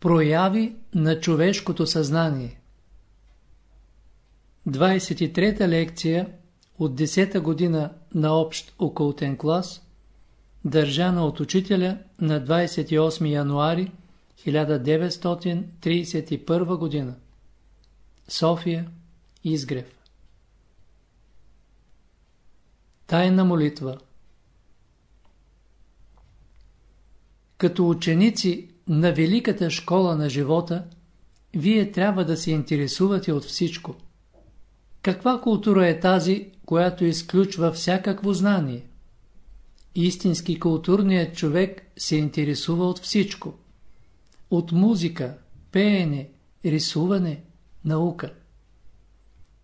Прояви на човешкото съзнание 23-та лекция от 10-та година на общ окултен клас, държана от учителя на 28 януари 1931 година. София, Изгрев. Тайна молитва Като ученици на великата школа на живота, вие трябва да се интересувате от всичко. Каква култура е тази, която изключва всякакво знание? Истински културният човек се интересува от всичко. От музика, пеене, рисуване, наука.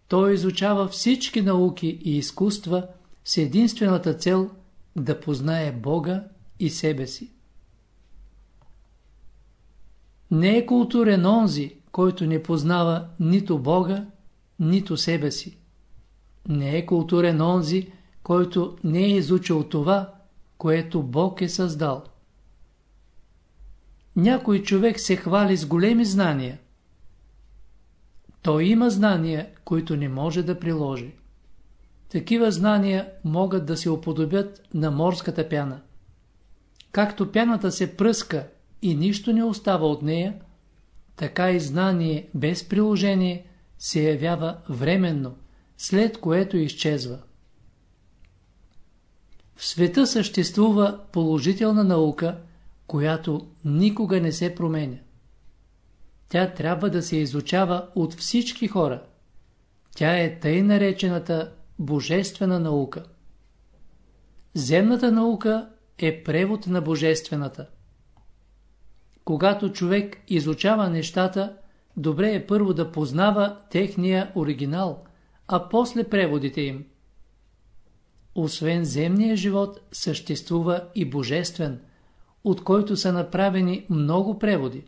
Той изучава всички науки и изкуства с единствената цел да познае Бога и себе си. Не е културен онзи, който не познава нито Бога, нито себе си. Не е културен онзи, който не е изучил това, което Бог е създал. Някой човек се хвали с големи знания. Той има знания, които не може да приложи. Такива знания могат да се уподобят на морската пяна. Както пяната се пръска и нищо не остава от нея, така и знание без приложение се явява временно, след което изчезва. В света съществува положителна наука, която никога не се променя. Тя трябва да се изучава от всички хора. Тя е тъй наречената божествена наука. Земната наука е превод на божествената. Когато човек изучава нещата, добре е първо да познава техния оригинал, а после преводите им. Освен земния живот, съществува и божествен, от който са направени много преводи.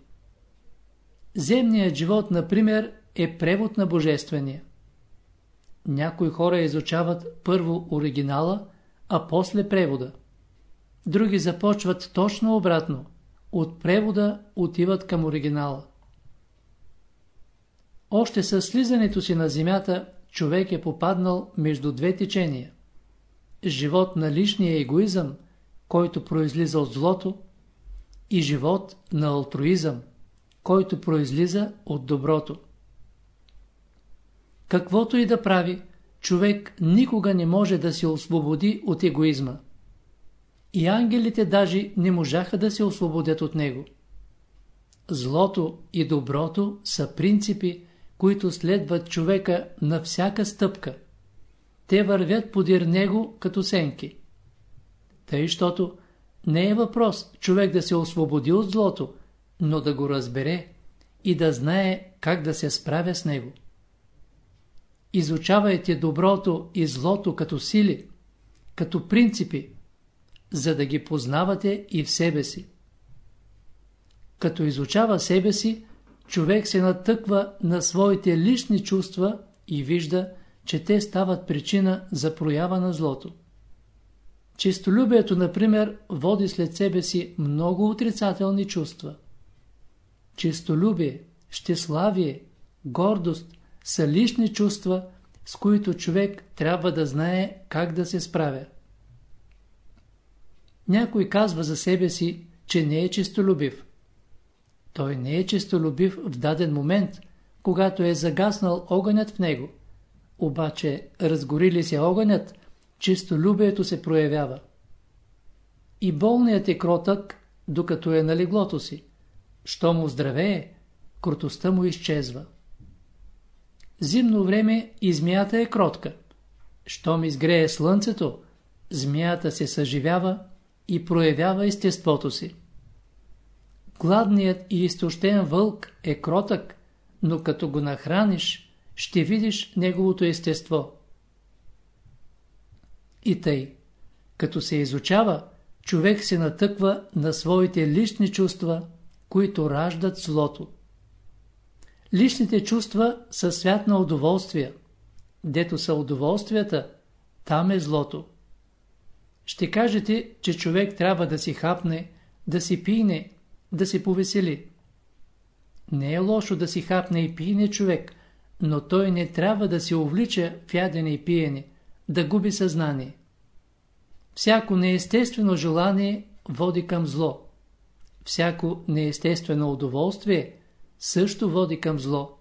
Земният живот, например, е превод на божествения. Някои хора изучават първо оригинала, а после превода. Други започват точно обратно – от превода отиват към оригинала. Още със слизането си на земята човек е попаднал между две течения. Живот на личния егоизъм, който произлиза от злото, и живот на алтруизъм, който произлиза от доброто. Каквото и да прави, човек никога не може да се освободи от егоизма. И ангелите даже не можаха да се освободят от него. Злото и доброто са принципи, които следват човека на всяка стъпка. Те вървят подир него като сенки. Тъй, щото не е въпрос човек да се освободи от злото, но да го разбере и да знае как да се справя с него. Изучавайте доброто и злото като сили, като принципи, за да ги познавате и в себе си. Като изучава себе си, човек се натъква на своите лични чувства и вижда, че те стават причина за проява на злото. Чистолюбието, например, води след себе си много отрицателни чувства. Чистолюбие, щеславие, гордост са лични чувства, с които човек трябва да знае как да се справя. Някой казва за себе си, че не е честолюбив. Той не е честолюбив в даден момент, когато е загаснал огънят в него. Обаче, разгори ли се огънят, честолюбието се проявява. И болният е кротък, докато е на леглото си. Що му здравее, крутостта му изчезва. Зимно време и змията е кротка. Щом изгрее слънцето, змията се съживява и проявява естеството си. Гладният и изтощен вълк е кротък, но като го нахраниш, ще видиш неговото естество. И тъй, като се изучава, човек се натъква на своите лични чувства, които раждат злото. Личните чувства са свят на удоволствия. Дето са удоволствията, там е злото. Ще кажете, че човек трябва да си хапне, да си пине, да се повесели. Не е лошо да си хапне и пиене човек, но той не трябва да се увлича в ядене и пиене, да губи съзнание. Всяко неестествено желание води към зло. Всяко неестествено удоволствие също води към зло.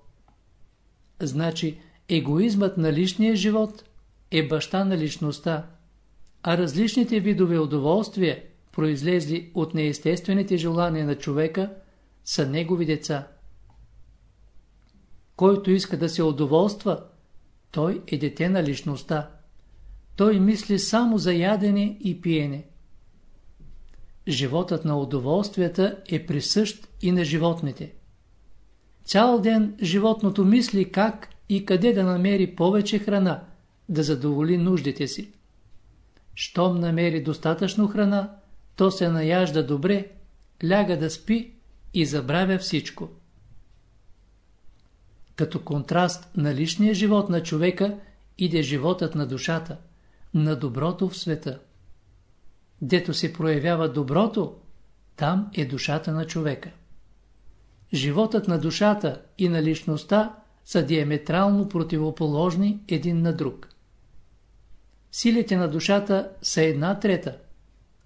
Значи, егоизмът на личния живот е баща на личността, а различните видове удоволствия, произлезли от неестествените желания на човека, са негови деца. Който иска да се удоволства, той е дете на личността. Той мисли само за ядене и пиене. Животът на удоволствията е присъщ и на животните. Цял ден животното мисли как и къде да намери повече храна, да задоволи нуждите си. Щом намери достатъчно храна, то се наяжда добре, ляга да спи и забравя всичко. Като контраст на личния живот на човека иде животът на душата, на доброто в света. Дето се проявява доброто, там е душата на човека. Животът на душата и на личността са диаметрално противоположни един на друг. Силите на душата са една трета,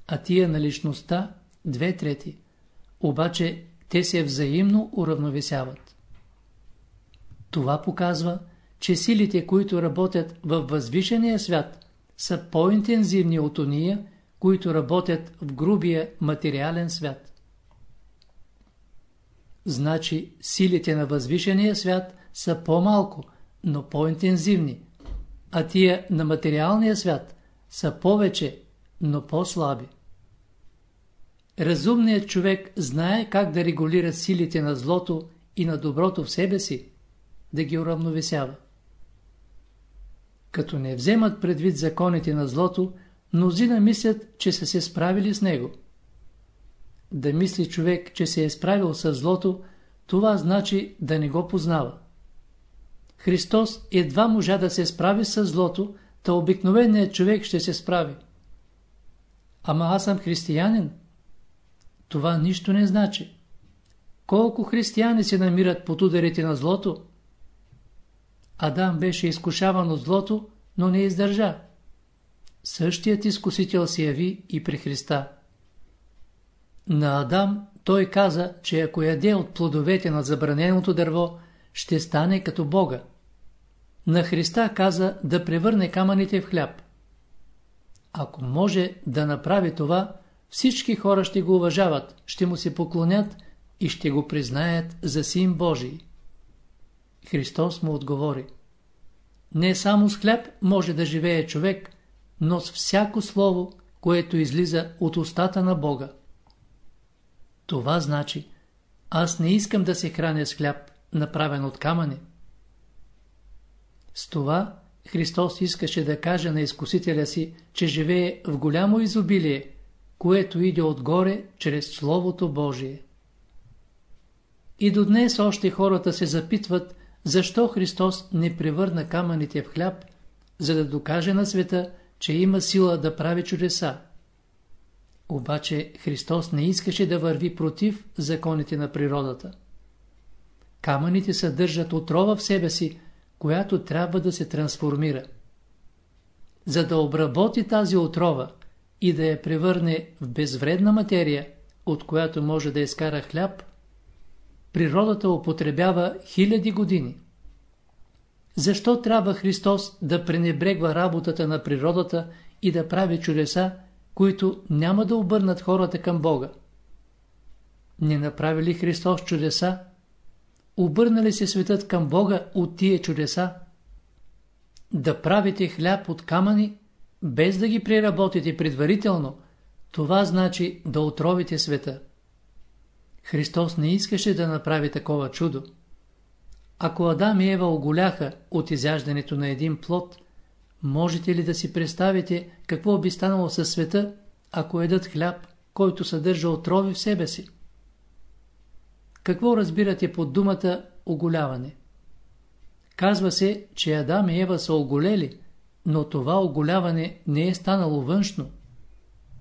а тия на личността две трети. Обаче те се взаимно уравновесяват. Това показва, че силите, които работят във възвишения свят, са по-интензивни от уния, които работят в грубия материален свят. Значи силите на възвишения свят са по-малко, но по-интензивни, а тия на материалния свят са повече, но по-слаби. Разумният човек знае как да регулира силите на злото и на доброто в себе си, да ги уравновесява. Като не вземат предвид законите на злото, мнозина мислят, че са се справили с него. Да мисли човек, че се е справил с злото, това значи да не го познава. Христос едва можа да се справи с злото, та обикновеният човек ще се справи. Ама аз съм християнин. Това нищо не значи. Колко християни се намират под ударите на злото? Адам беше изкушаван от злото, но не издържа. Същият изкусител се яви и при Христа. На Адам той каза, че ако яде от плодовете на забраненото дърво, ще стане като Бога. На Христа каза да превърне камъните в хляб. Ако може да направи това, всички хора ще го уважават, ще му се поклонят и ще го признаят за син Божий. Христос му отговори. Не само с хляб може да живее човек, но с всяко слово, което излиза от устата на Бога. Това значи, аз не искам да се храня с хляб, направен от камъни. С това Христос искаше да каже на изкусителя си, че живее в голямо изобилие, което иде отгоре чрез Словото Божие. И до днес още хората се запитват, защо Христос не превърна камъните в хляб, за да докаже на света, че има сила да прави чудеса. Обаче Христос не искаше да върви против законите на природата. Камъните съдържат отрова в себе си, която трябва да се трансформира. За да обработи тази отрова и да я превърне в безвредна материя, от която може да изкара хляб, природата употребява хиляди години. Защо трябва Христос да пренебрегва работата на природата и да прави чудеса, които няма да обърнат хората към Бога? Не направи ли Христос чудеса? Обърна ли се светът към Бога от тия чудеса? Да правите хляб от камъни, без да ги преработите предварително, това значи да отровите света. Христос не искаше да направи такова чудо. Ако Адам и Ева оголяха от изяждането на един плод, можете ли да си представите какво би станало със света, ако едат хляб, който съдържа отрови в себе си? Какво разбирате под думата оголяване? Казва се, че Адам и Ева са оголели, но това оголяване не е станало външно.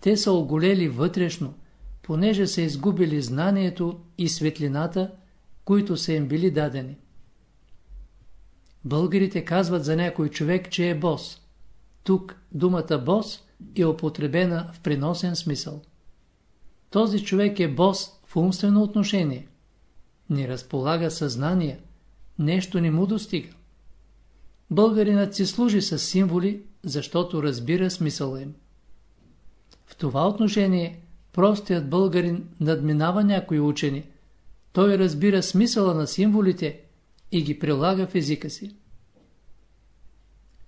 Те са оголели вътрешно, понеже са изгубили знанието и светлината, които са им били дадени. Българите казват за някой човек, че е бос. Тук думата бос е употребена в приносен смисъл. Този човек е бос в умствено отношение. Не разполага съзнание, нещо не му достига. Българинът си служи с символи, защото разбира смисъла им. В това отношение простият българин надминава някои учени. Той разбира смисъла на символите и ги прилага в езика си.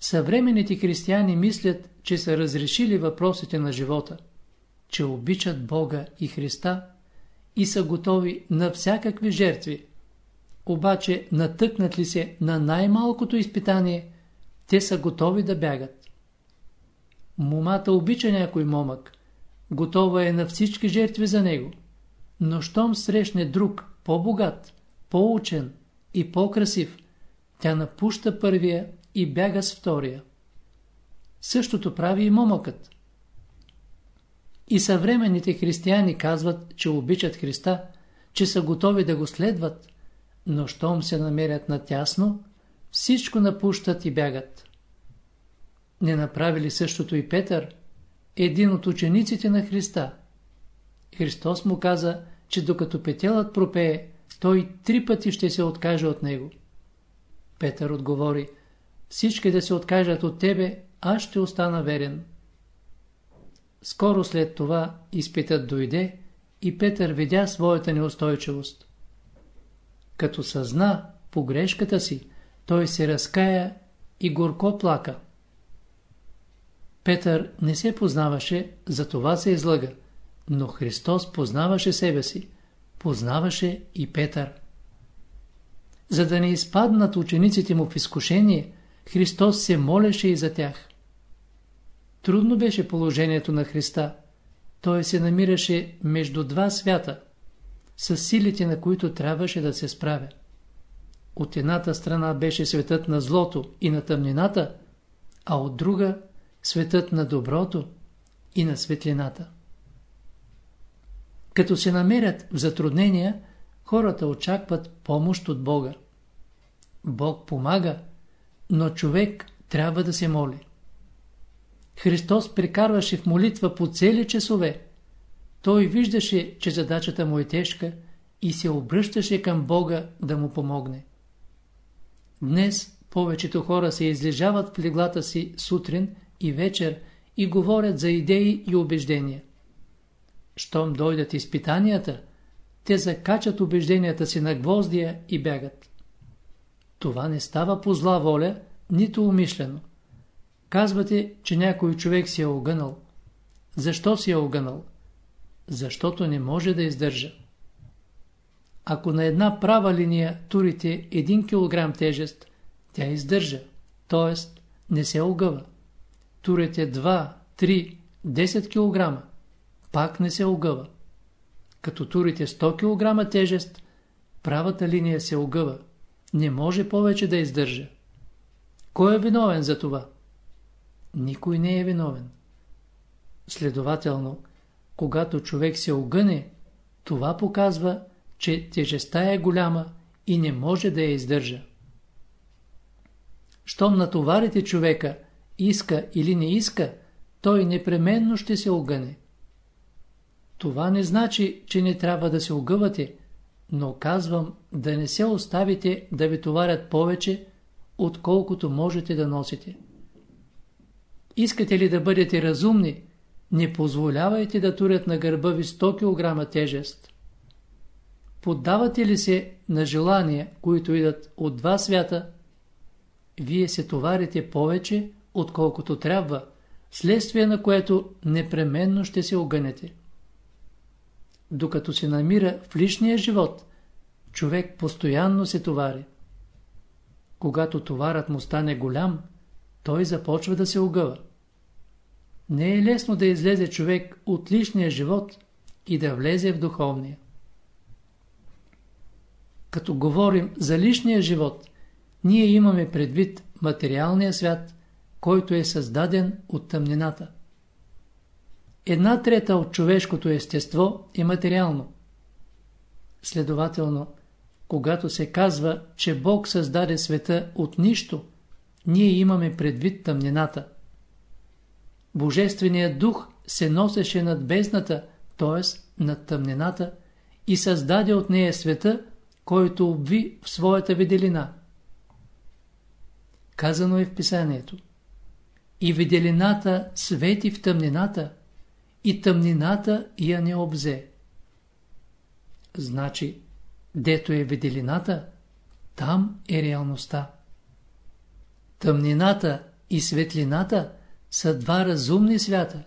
Съвременните християни мислят, че са разрешили въпросите на живота, че обичат Бога и Христа и са готови на всякакви жертви. Обаче натъкнат ли се на най-малкото изпитание, те са готови да бягат. Момата обича някой момък, готова е на всички жертви за него, но щом срещне друг, по-богат, по-учен и по-красив, тя напуща първия и бяга с втория. Същото прави и момъкът. И съвременните християни казват, че обичат Христа, че са готови да го следват, но щом се намерят натясно, всичко напущат и бягат. Не направили същото и Петър, един от учениците на Христа. Христос му каза, че докато петелът пропее, той три пъти ще се откаже от него. Петър отговори, всички да се откажат от тебе, аз ще остана верен. Скоро след това изпитът дойде и Петър видя своята неустойчивост. Като съзна погрешката си, той се разкая и горко плака. Петър не се познаваше, за това се излъга, но Христос познаваше себе си, познаваше и Петър. За да не изпаднат учениците му в изкушение, Христос се молеше и за тях. Трудно беше положението на Христа. Той се намираше между два свята, с силите на които трябваше да се справя. От едната страна беше светът на злото и на тъмнината, а от друга – светът на доброто и на светлината. Като се намерят в затруднения, хората очакват помощ от Бога. Бог помага, но човек трябва да се моли. Христос прекарваше в молитва по цели часове. Той виждаше, че задачата му е тежка и се обръщаше към Бога да му помогне. Днес повечето хора се излежават в леглата си сутрин и вечер и говорят за идеи и убеждения. Щом дойдат изпитанията, те закачат убежденията си на гвоздия и бягат. Това не става по зла воля, нито умишлено. Казвате, че някой човек си е огънал. Защо си е огънал? Защото не може да издържа. Ако на една права линия турите 1 кг тежест, тя издържа, т.е. не се огъва. Турете 2, 3, 10 кг, пак не се огъва. Като турите 100 кг тежест, правата линия се огъва. Не може повече да издържа. Кой е виновен за това? Никой не е виновен. Следователно, когато човек се огъне, това показва, че тежестта е голяма и не може да я издържа. Щом натоварите човека, иска или не иска, той непременно ще се огъне. Това не значи, че не трябва да се огъвате, но казвам да не се оставите да ви товарят повече, отколкото можете да носите. Искате ли да бъдете разумни, не позволявайте да турят на гърба ви 100 кг тежест. Поддавате ли се на желания, които идат от два свята, вие се товарите повече, отколкото трябва, следствие на което непременно ще се огънете. Докато се намира в личния живот, човек постоянно се товари. Когато товарът му стане голям, той започва да се огъва. Не е лесно да излезе човек от личния живот и да влезе в духовния. Като говорим за личния живот, ние имаме предвид материалния свят, който е създаден от тъмнината. Една трета от човешкото естество е материално. Следователно, когато се казва, че Бог създаде света от нищо, ние имаме предвид тъмнината. Божественият дух се носеше над бездната, т.е. над тъмнината, и създаде от нея света, който обви в своята виделина. Казано е в писанието. И виделината свети в тъмнината, и тъмнината я не обзе. Значи, дето е виделината, там е реалността. Тъмнината и светлината са два разумни свята,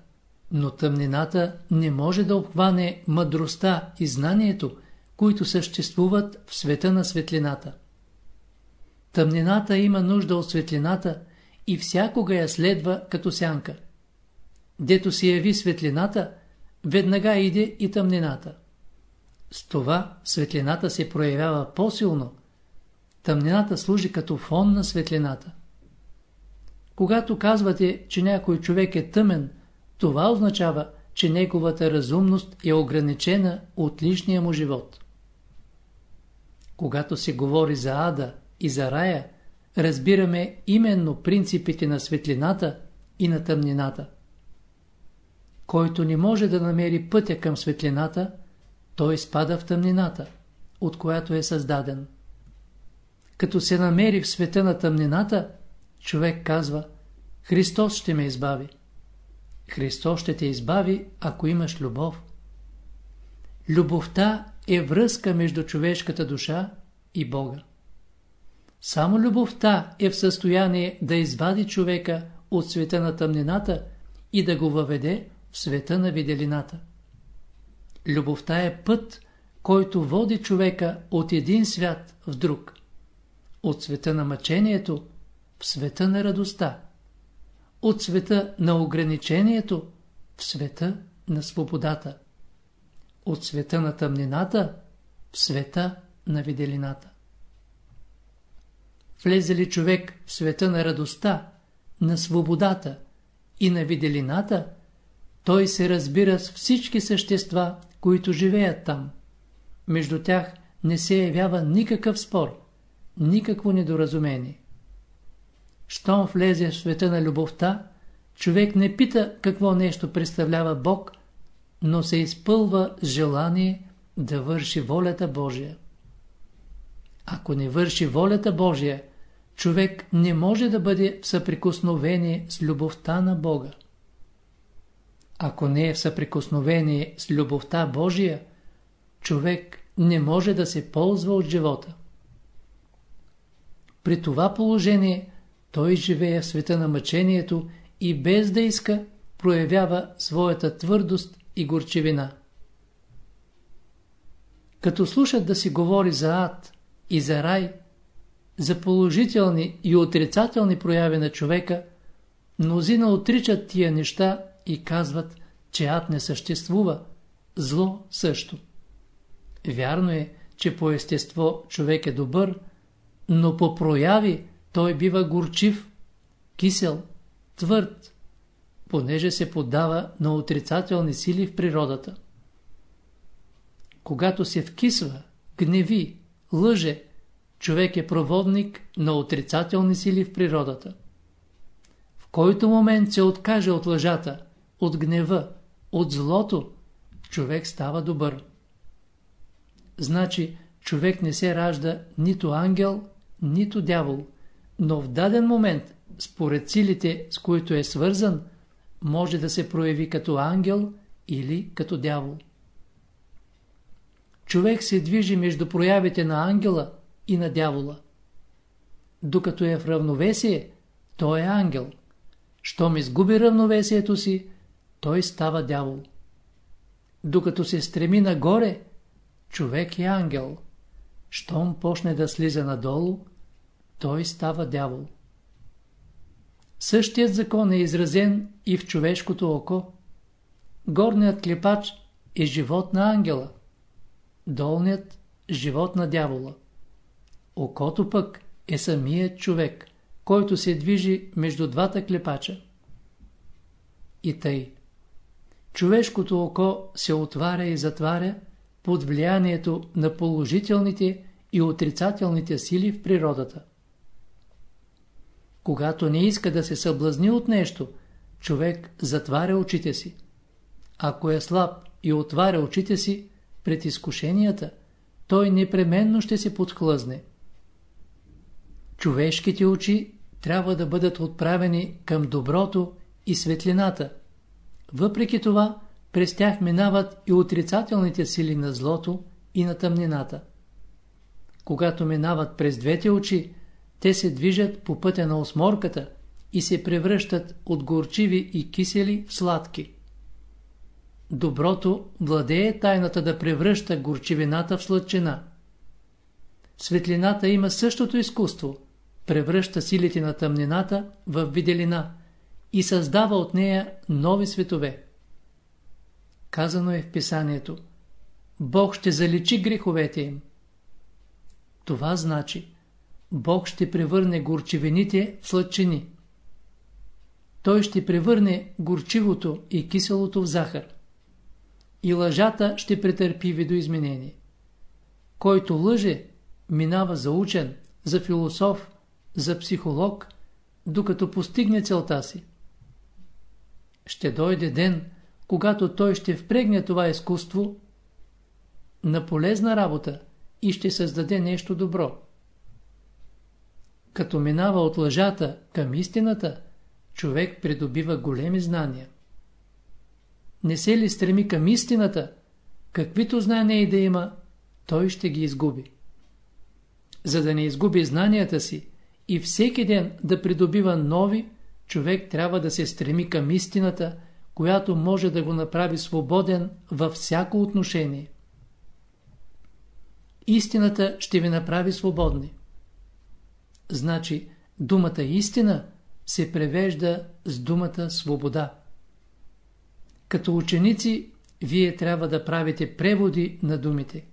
но тъмнината не може да обхване мъдростта и знанието, които съществуват в света на светлината. Тъмнината има нужда от светлината и всякога я следва като сянка. Дето се яви светлината, веднага иде и тъмнината. С това светлината се проявява по-силно. Тъмнината служи като фон на светлината. Когато казвате, че някой човек е тъмен, това означава, че неговата разумност е ограничена от личния му живот. Когато се говори за ада и за рая, разбираме именно принципите на светлината и на тъмнината. Който не може да намери пътя към светлината, той спада в тъмнината, от която е създаден. Като се намери в света на тъмнината, човек казва Христос ще ме избави. Христос ще те избави, ако имаш любов. Любовта е връзка между човешката душа и Бога. Само любовта е в състояние да извади човека от света на тъмнината и да го въведе в света на виделината. Любовта е път, който води човека от един свят в друг. От света на мъчението в света на радостта. От света на ограничението в света на свободата. От света на тъмнината в света на виделината. Влезе ли човек в света на радостта, на свободата и на виделината, той се разбира с всички същества, които живеят там. Между тях не се явява никакъв спор, никакво недоразумение. Щом влезе в света на любовта, човек не пита какво нещо представлява Бог, но се изпълва с желание да върши волята Божия. Ако не върши волята Божия, човек не може да бъде в съприкосновение с любовта на Бога. Ако не е в съприкосновение с любовта Божия, човек не може да се ползва от живота. При това положение той живее в света на мъчението и без да иска проявява своята твърдост и горчевина. Като слушат да си говори за ад и за рай, за положителни и отрицателни прояви на човека, мнозина отричат тия неща и казват, че ад не съществува, зло също. Вярно е, че по естество човек е добър, но по прояви той бива горчив, кисел, твърд, понеже се поддава на отрицателни сили в природата. Когато се вкисва, гневи, лъже, човек е проводник на отрицателни сили в природата. В който момент се откаже от лъжата, от гнева, от злото, човек става добър. Значи, човек не се ражда нито ангел, нито дявол, но в даден момент, според силите, с които е свързан, може да се прояви като ангел или като дявол. Човек се движи между проявите на ангела и на дявола. Докато е в равновесие, той е ангел. Щом изгуби равновесието си, той става дявол. Докато се стреми нагоре, човек е ангел. Щом почне да слиза надолу, той става дявол. Същият закон е изразен и в човешкото око. Горният клепач е живот на ангела, долният – живот на дявола. Окото пък е самият човек, който се движи между двата клепача. И тъй. Човешкото око се отваря и затваря под влиянието на положителните и отрицателните сили в природата. Когато не иска да се съблазни от нещо, човек затваря очите си. Ако е слаб и отваря очите си пред изкушенията, той непременно ще се подхлъзне. Човешките очи трябва да бъдат отправени към доброто и светлината. Въпреки това, през тях минават и отрицателните сили на злото и на тъмнината. Когато минават през двете очи, те се движат по пътя на осморката и се превръщат от горчиви и кисели в сладки. Доброто владее тайната да превръща горчивината в сладчина. Светлината има същото изкуство, превръща силите на тъмнината в виделина и създава от нея нови светове. Казано е в писанието Бог ще заличи греховете им. Това значи Бог ще превърне горчивините в сладчини. Той ще превърне горчивото и киселото в захар. И лъжата ще претърпи видоизменение. Който лъже, минава за учен, за философ, за психолог, докато постигне целта си. Ще дойде ден, когато той ще впрегне това изкуство на полезна работа и ще създаде нещо добро. Като минава от лъжата към истината, човек придобива големи знания. Не се ли стреми към истината, каквито знания и да има, той ще ги изгуби. За да не изгуби знанията си и всеки ден да придобива нови, човек трябва да се стреми към истината, която може да го направи свободен във всяко отношение. Истината ще ви направи свободни. Значи, думата истина се превежда с думата свобода. Като ученици, вие трябва да правите преводи на думите,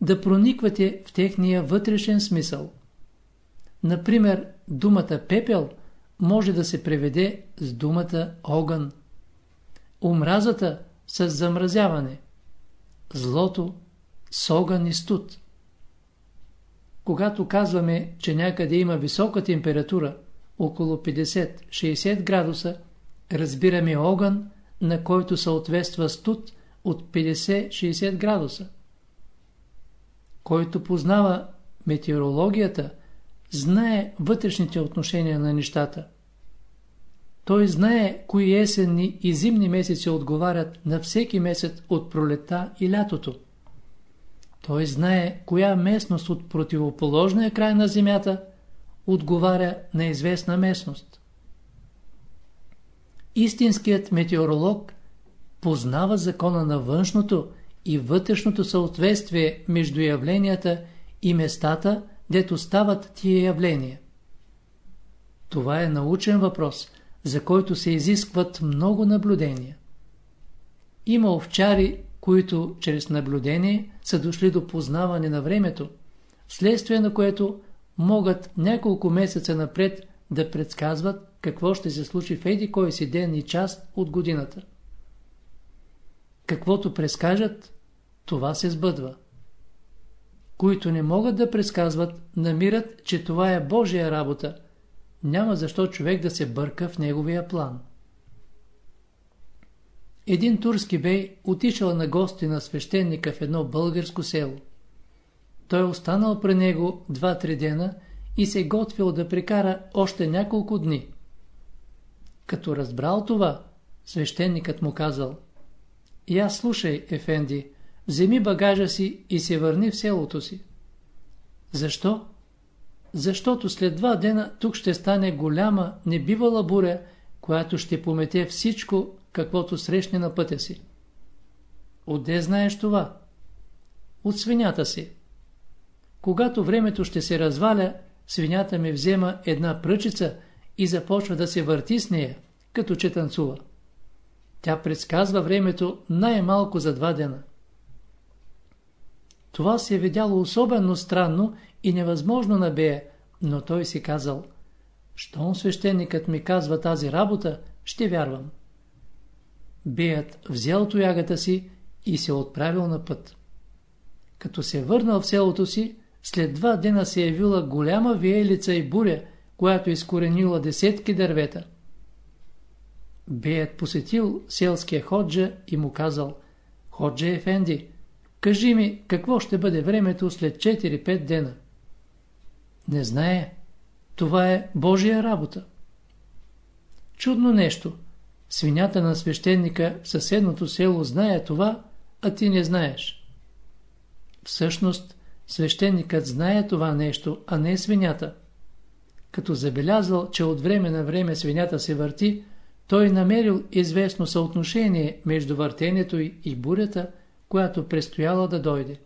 да прониквате в техния вътрешен смисъл. Например, думата пепел може да се преведе с думата огън. Омразата с замразяване. Злото с огън и студ. Когато казваме, че някъде има висока температура, около 50-60 градуса, разбираме огън, на който съответства студ от 50-60 градуса. Който познава метеорологията, знае вътрешните отношения на нещата. Той знае кои есенни и зимни месеци отговарят на всеки месец от пролета и лятото. Той знае коя местност от противоположния край на Земята отговаря на известна местност. Истинският метеоролог познава закона на външното и вътрешното съответствие между явленията и местата, дето стават тия явления. Това е научен въпрос, за който се изискват много наблюдения. Има овчари, които чрез наблюдение са дошли до познаване на времето, вследствие на което могат няколко месеца напред да предсказват какво ще се случи в еди кой си ден и час от годината. Каквото прескажат, това се сбъдва. Които не могат да предсказват, намират, че това е Божия работа. Няма защо човек да се бърка в неговия план. Един турски бей отишъл на гости на свещеника в едно българско село. Той останал при него два-три дена и се готвил да прекара още няколко дни. Като разбрал това, свещеникът му казал «И аз слушай, Ефенди, вземи багажа си и се върни в селото си». Защо? Защото след два дена тук ще стане голяма, небивала буря, която ще помете всичко, каквото срещне на пътя си. Отде знаеш това? От свинята си. Когато времето ще се разваля, свинята ми взема една пръчица и започва да се върти с нея, като че танцува. Тя предсказва времето най-малко за два дена. Това се е видяло особено странно и невъзможно на Бея, но той си казал, щом свещеникът ми казва тази работа, ще вярвам. Беят взел тоягата си и се отправил на път. Като се върнал в селото си, след два дена се явила голяма виелица и буря, която изкоренила десетки дървета. Беят посетил селския ходжа и му казал Ходжа Ефенди, кажи ми какво ще бъде времето след 4-5 дена. Не знае. Това е Божия работа. Чудно нещо. Свинята на свещеника в съседното село знае това, а ти не знаеш. Всъщност, свещеникът знае това нещо, а не свинята. Като забелязал, че от време на време свинята се върти, той намерил известно съотношение между въртенето и бурята, която предстояла да дойде.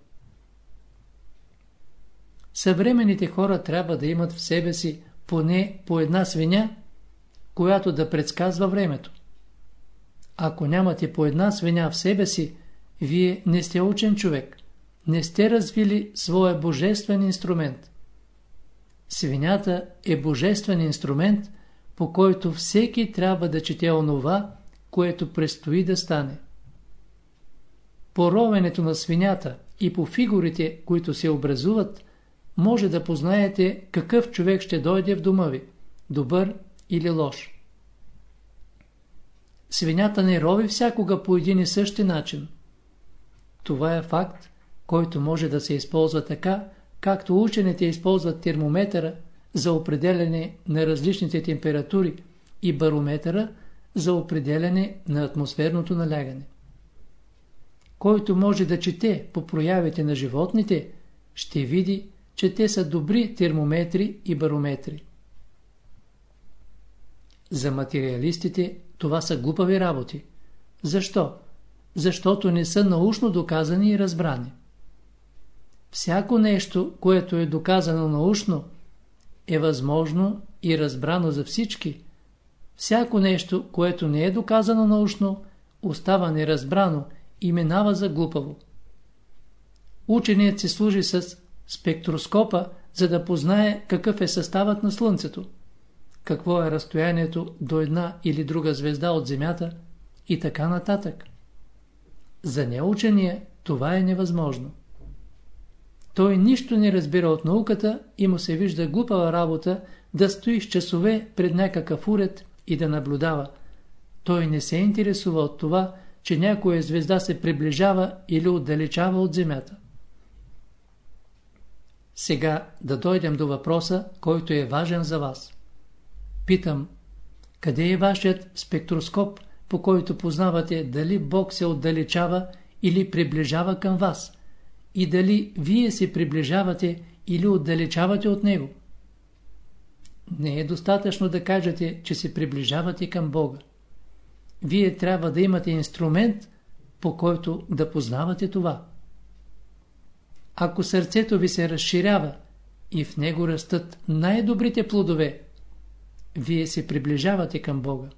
Съвременните хора трябва да имат в себе си поне по една свиня, която да предсказва времето. Ако нямате по една свиня в себе си, вие не сте учен човек, не сте развили своя божествен инструмент. Свинята е божествен инструмент, по който всеки трябва да чете онова, което предстои да стане. По ровенето на свинята и по фигурите, които се образуват, може да познаете какъв човек ще дойде в дома ви, добър или лош. Свинята не рови всякога по един и същи начин. Това е факт, който може да се използва така, както учените използват термометъра за определене на различните температури и барометъра за определене на атмосферното налягане. Който може да чете по проявите на животните, ще види, че те са добри термометри и барометри. За материалистите това са глупави работи. Защо? Защото не са научно доказани и разбрани. Всяко нещо, което е доказано научно, е възможно и разбрано за всички. Всяко нещо, което не е доказано научно, остава неразбрано и минава за глупаво. Ученият се служи с спектроскопа, за да познае какъв е съставът на Слънцето, какво е разстоянието до една или друга звезда от Земята и така нататък. За неучения това е невъзможно. Той нищо не разбира от науката и му се вижда глупава работа да стои с часове пред някакъв уред и да наблюдава. Той не се интересува от това, че някоя звезда се приближава или отдалечава от Земята. Сега да дойдем до въпроса, който е важен за вас. Питам, къде е вашият спектроскоп, по който познавате дали Бог се отдалечава или приближава към вас? и дали вие се приближавате или отдалечавате от Него. Не е достатъчно да кажете, че се приближавате към Бога. Вие трябва да имате инструмент, по който да познавате това. Ако сърцето ви се разширява и в него растат най-добрите плодове, вие се приближавате към Бога.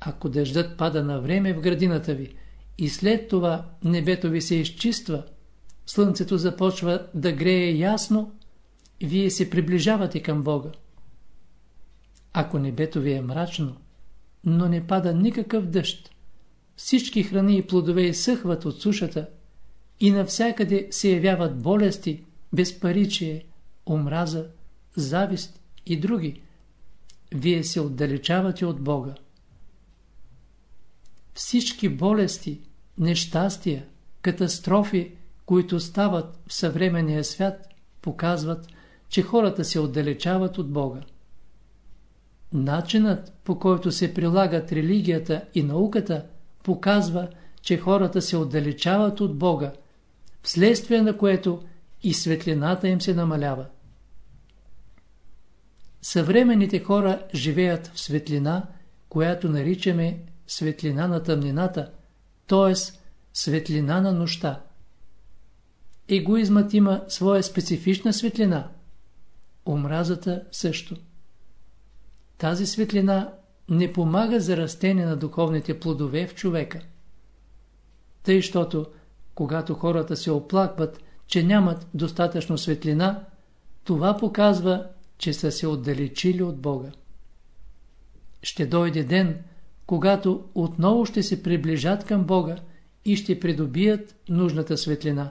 Ако дъждът пада на време в градината ви и след това небето ви се изчиства, слънцето започва да грее ясно, вие се приближавате към Бога. Ако небето ви е мрачно, но не пада никакъв дъжд, всички храни и плодове изсъхват от сушата и навсякъде се явяват болести, безпаричие, омраза, завист и други, вие се отдалечавате от Бога. Всички болести, нещастия, катастрофи които стават в съвременния свят, показват, че хората се отдалечават от Бога. Начинът, по който се прилагат религията и науката, показва, че хората се отдалечават от Бога, вследствие на което и светлината им се намалява. Съвременните хора живеят в светлина, която наричаме светлина на тъмнината, т.е. светлина на нощта. Егоизмът има своя специфична светлина. Омразата също. Тази светлина не помага за растение на духовните плодове в човека. Тъй, щото, когато хората се оплакват, че нямат достатъчно светлина, това показва, че са се отдалечили от Бога. Ще дойде ден, когато отново ще се приближат към Бога и ще придобият нужната светлина.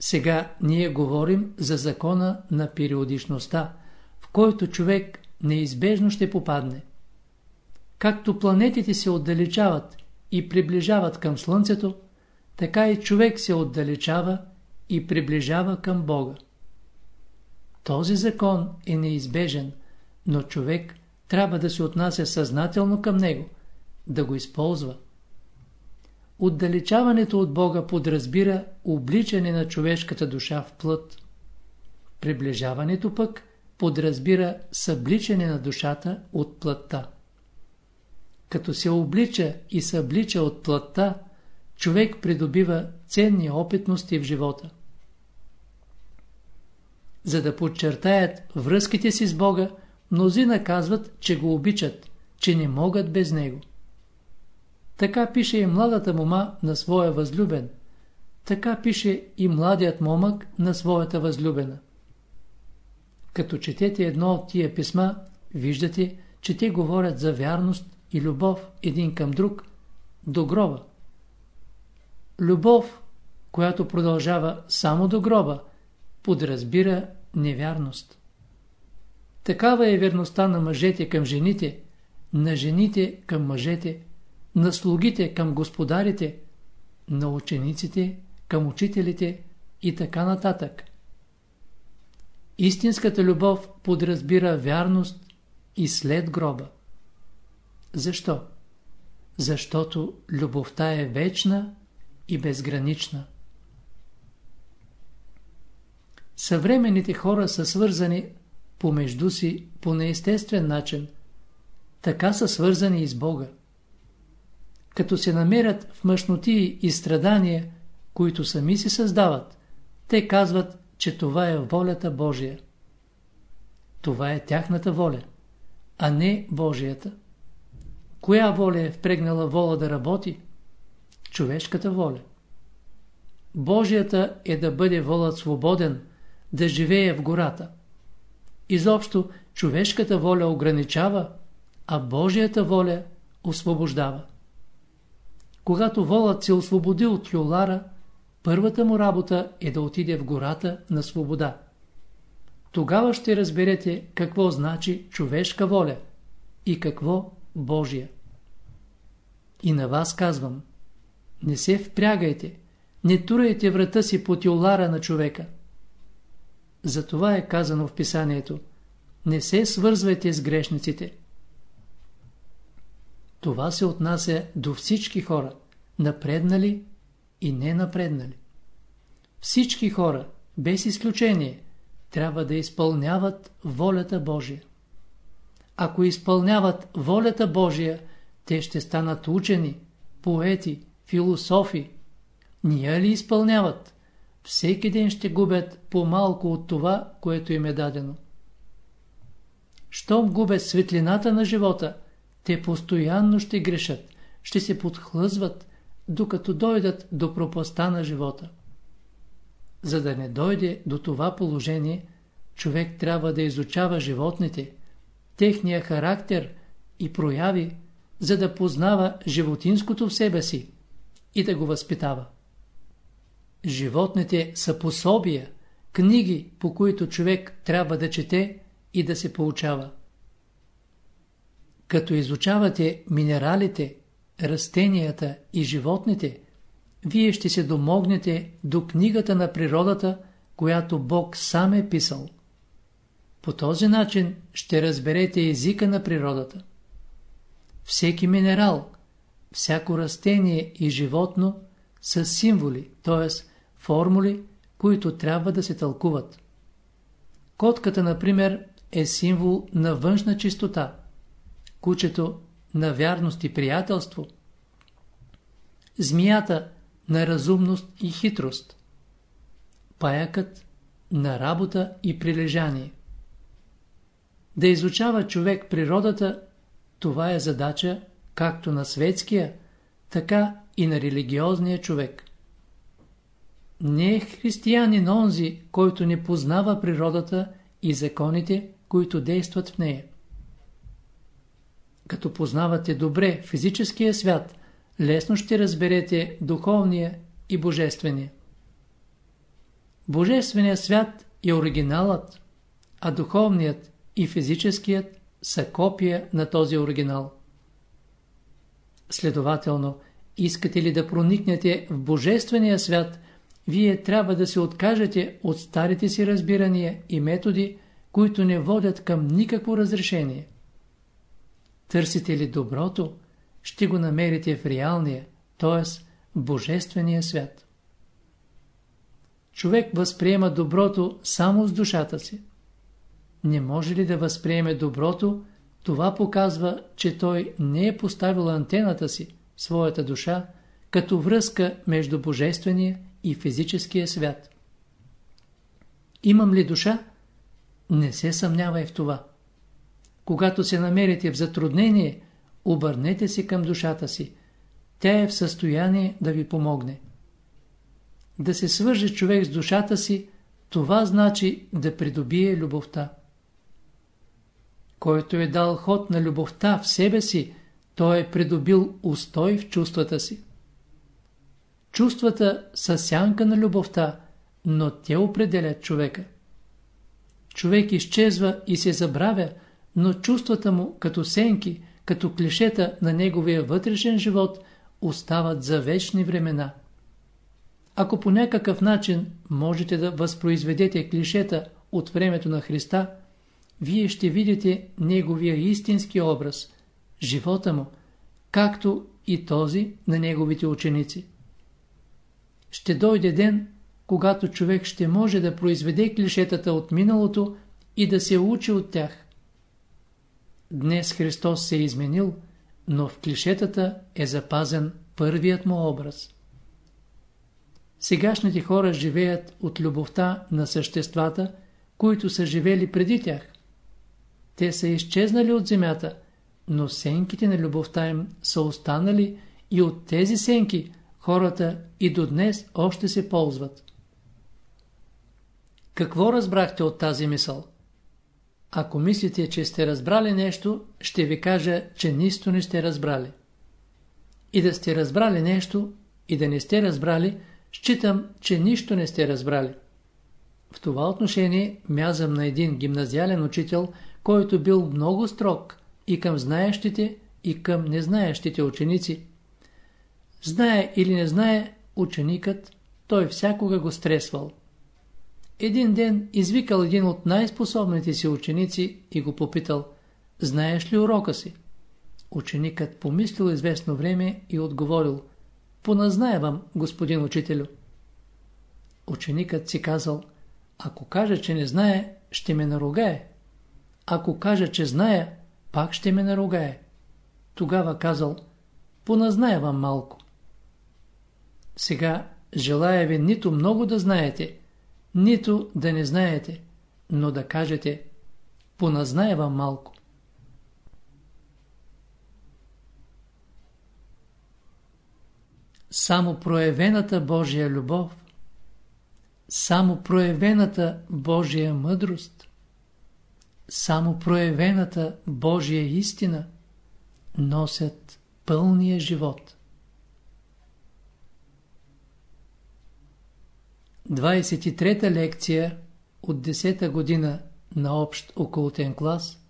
Сега ние говорим за закона на периодичността, в който човек неизбежно ще попадне. Както планетите се отдалечават и приближават към Слънцето, така и човек се отдалечава и приближава към Бога. Този закон е неизбежен, но човек трябва да се отнася съзнателно към него, да го използва. Отдалечаването от Бога подразбира обличане на човешката душа в плът. Приближаването пък подразбира събличане на душата от плътта. Като се облича и съблича от плътта, човек придобива ценни опитности в живота. За да подчертаят връзките си с Бога, мнозина казват, че го обичат, че не могат без Него. Така пише и младата мома на своя възлюбен. Така пише и младият момък на своята възлюбена. Като четете едно от тия писма, виждате, че те говорят за вярност и любов един към друг до гроба. Любов, която продължава само до гроба, подразбира невярност. Такава е верността на мъжете към жените, на жените към мъжете, на слугите към господарите, на учениците към учителите и така нататък. Истинската любов подразбира вярност и след гроба. Защо? Защото любовта е вечна и безгранична. Съвременните хора са свързани помежду си по неестествен начин. Така са свързани и с Бога. Като се намерят в мъжноти и страдания, които сами си създават, те казват, че това е волята Божия. Това е тяхната воля, а не Божията. Коя воля е впрегнала вола да работи? Човешката воля. Божията е да бъде волът свободен, да живее в гората. Изобщо човешката воля ограничава, а Божията воля освобождава. Когато волът се освободи от Юлара, първата му работа е да отиде в гората на свобода. Тогава ще разберете какво значи човешка воля и какво Божия. И на вас казвам, не се впрягайте, не турайте врата си под юлара на човека. Затова е казано в писанието, не се свързвайте с грешниците. Това се отнася до всички хора, напреднали и не напреднали. Всички хора, без изключение, трябва да изпълняват волята Божия. Ако изпълняват волята Божия, те ще станат учени, поети, философи. Ния ли изпълняват? Всеки ден ще губят по-малко от това, което им е дадено. Щом губят светлината на живота, те постоянно ще грешат, ще се подхлъзват, докато дойдат до пропаста на живота. За да не дойде до това положение, човек трябва да изучава животните, техния характер и прояви, за да познава животинското в себе си и да го възпитава. Животните са пособия, книги, по които човек трябва да чете и да се получава. Като изучавате минералите, растенията и животните, вие ще се домогнете до книгата на природата, която Бог сам е писал. По този начин ще разберете езика на природата. Всеки минерал, всяко растение и животно са символи, т.е. формули, които трябва да се тълкуват. Котката, например, е символ на външна чистота, кучето на вярност и приятелство, змията на разумност и хитрост, паякът на работа и прилежание. Да изучава човек природата, това е задача както на светския, така и на религиозния човек. Не е християнин онзи, който не познава природата и законите, които действат в нея. Като познавате добре физическия свят, лесно ще разберете духовния и божествения. Божественият свят е оригиналът, а духовният и физическият са копия на този оригинал. Следователно, искате ли да проникнете в Божествения свят, вие трябва да се откажете от старите си разбирания и методи, които не водят към никакво разрешение. Търсите ли доброто, ще го намерите в реалния, т.е. Божествения свят. Човек възприема доброто само с душата си. Не може ли да възприеме доброто, това показва, че той не е поставил антената си, своята душа, като връзка между Божествения и физическия свят. Имам ли душа? Не се съмнявай в това. Когато се намерите в затруднение, обърнете се към душата си. Тя е в състояние да ви помогне. Да се свърже човек с душата си, това значи да придобие любовта. Който е дал ход на любовта в себе си, той е придобил устой в чувствата си. Чувствата са сянка на любовта, но те определят човека. Човек изчезва и се забравя, но чувствата му като сенки, като клишета на неговия вътрешен живот остават за вечни времена. Ако по някакъв начин можете да възпроизведете клишета от времето на Христа, вие ще видите неговия истински образ, живота му, както и този на неговите ученици. Ще дойде ден, когато човек ще може да произведе клишетата от миналото и да се учи от тях. Днес Христос се е изменил, но в клишетата е запазен първият му образ. Сегашните хора живеят от любовта на съществата, които са живели преди тях. Те са изчезнали от земята, но сенките на любовта им са останали и от тези сенки хората и до днес още се ползват. Какво разбрахте от тази мисъл? Ако мислите, че сте разбрали нещо, ще ви кажа, че нищо не сте разбрали. И да сте разбрали нещо, и да не сте разбрали, считам, че нищо не сте разбрали. В това отношение мязам на един гимназиален учител, който бил много строг и към знаещите, и към незнаещите ученици. Знае или не знае ученикът, той всякога го стресвал. Един ден извикал един от най-способните си ученици и го попитал, знаеш ли урока си? Ученикът помислил известно време и отговорил, поназнаевам, господин учителю. Ученикът си казал, ако каже, че не знае, ще ме наругае. Ако каже, че знае, пак ще ме наругае. Тогава казал, поназнаевам малко. Сега желая ви нито много да знаете, нито да не знаете, но да кажете, поназнаевам малко. Само проявената Божия любов, само проявената Божия мъдрост, само проявената Божия истина носят пълния живот. 23-та лекция от 10-та година на общ окултен клас,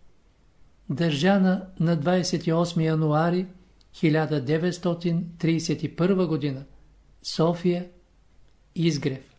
държана на 28 януари 1931 година, София, Изгрев.